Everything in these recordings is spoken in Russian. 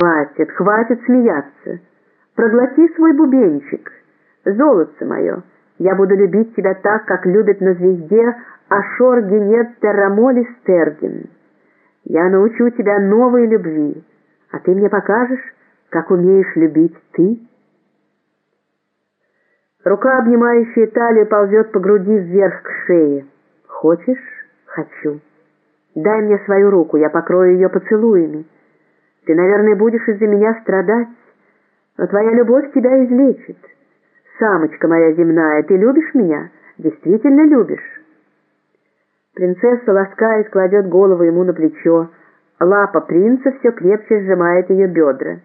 Хватит, хватит смеяться. Проглоти свой бубенчик. Золотце мое, я буду любить тебя так, как любит на звезде Ашор Генет Террамоли Стергин. Я научу тебя новой любви, а ты мне покажешь, как умеешь любить ты. Рука, обнимающая талию, ползет по груди вверх к шее. Хочешь? Хочу. Дай мне свою руку, я покрою ее поцелуями. Ты, наверное, будешь из-за меня страдать, но твоя любовь тебя излечит. Самочка моя земная, ты любишь меня? Действительно любишь?» Принцесса, ласкаясь, кладет голову ему на плечо. Лапа принца все крепче сжимает ее бедра.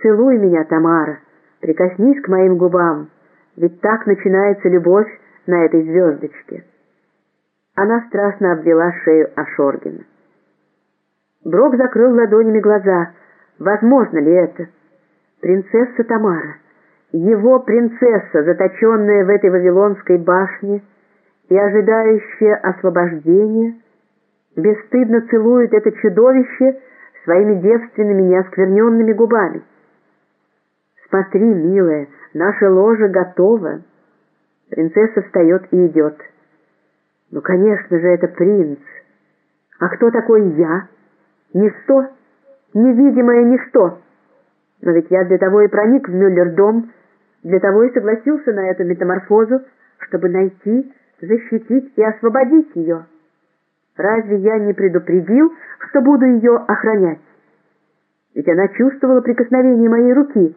«Целуй меня, Тамара, прикоснись к моим губам, ведь так начинается любовь на этой звездочке». Она страстно обвела шею Ашоргина. Брок закрыл ладонями глаза. Возможно ли это? Принцесса Тамара, его принцесса, заточенная в этой вавилонской башне и ожидающая освобождения, бесстыдно целует это чудовище своими девственными неоскверненными губами. «Смотри, милая, наше ложе готово!» Принцесса встает и идет. «Ну, конечно же, это принц! А кто такой я?» Ничто, невидимое ничто. Но ведь я для того и проник в Мюллер-дом, для того и согласился на эту метаморфозу, чтобы найти, защитить и освободить ее. Разве я не предупредил, что буду ее охранять? Ведь она чувствовала прикосновение моей руки.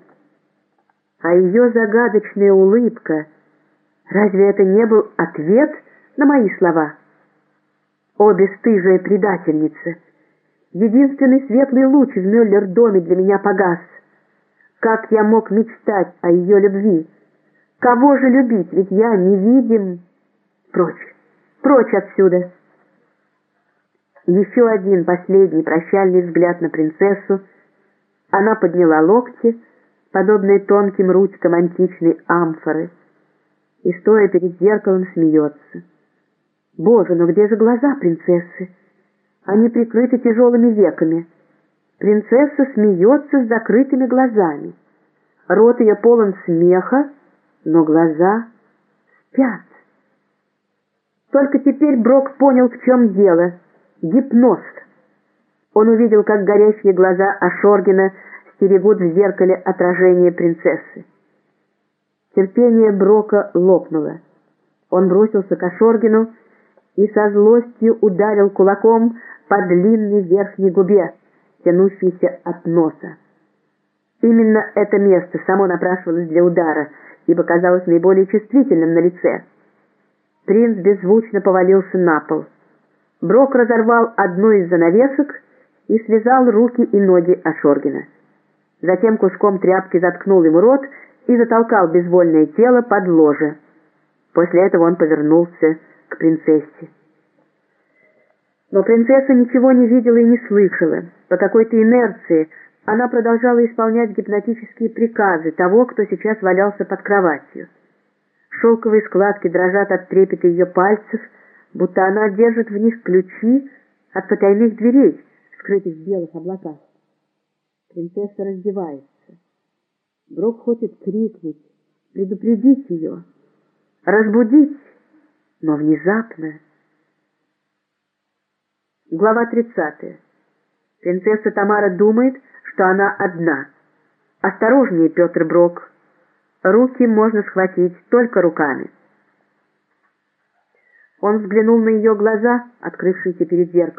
А ее загадочная улыбка, разве это не был ответ на мои слова? О, бесстыжая предательница! Единственный светлый луч в Мюллер-доме для меня погас. Как я мог мечтать о ее любви? Кого же любить, ведь я невидим? Прочь, прочь отсюда. Еще один последний прощальный взгляд на принцессу. Она подняла локти, подобные тонким ручкам античной амфоры, и, стоя перед зеркалом, смеется. Боже, но где же глаза принцессы? Они прикрыты тяжелыми веками. Принцесса смеется с закрытыми глазами. Рот ее полон смеха, но глаза спят. Только теперь Брок понял, в чем дело. Гипноз. Он увидел, как горящие глаза Ашоргина стерегут в зеркале отражение принцессы. Терпение Брока лопнуло. Он бросился к Ашоргину и со злостью ударил кулаком по длинной верхней губе, тянущейся от носа. Именно это место само напрашивалось для удара, ибо казалось наиболее чувствительным на лице. Принц беззвучно повалился на пол. Брок разорвал одну из занавесок и связал руки и ноги Ашоргина. Затем куском тряпки заткнул ему рот и затолкал безвольное тело под ложе. После этого он повернулся к принцессе. Но принцесса ничего не видела и не слышала. По какой-то инерции она продолжала исполнять гипнотические приказы того, кто сейчас валялся под кроватью. Шелковые складки дрожат от трепета ее пальцев, будто она держит в них ключи от потайных дверей, скрытых в белых облаках. Принцесса раздевается. Брок хочет крикнуть, предупредить ее, разбудить, но внезапно... Глава 30. Принцесса Тамара думает, что она одна. Осторожнее, Петр Брок. Руки можно схватить только руками. Он взглянул на ее глаза, открывшиеся перед зеркалом.